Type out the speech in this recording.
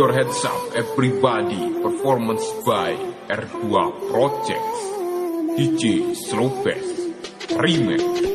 your heads up everybody. Performance by R2 Projects. DJ Slowbest. Remake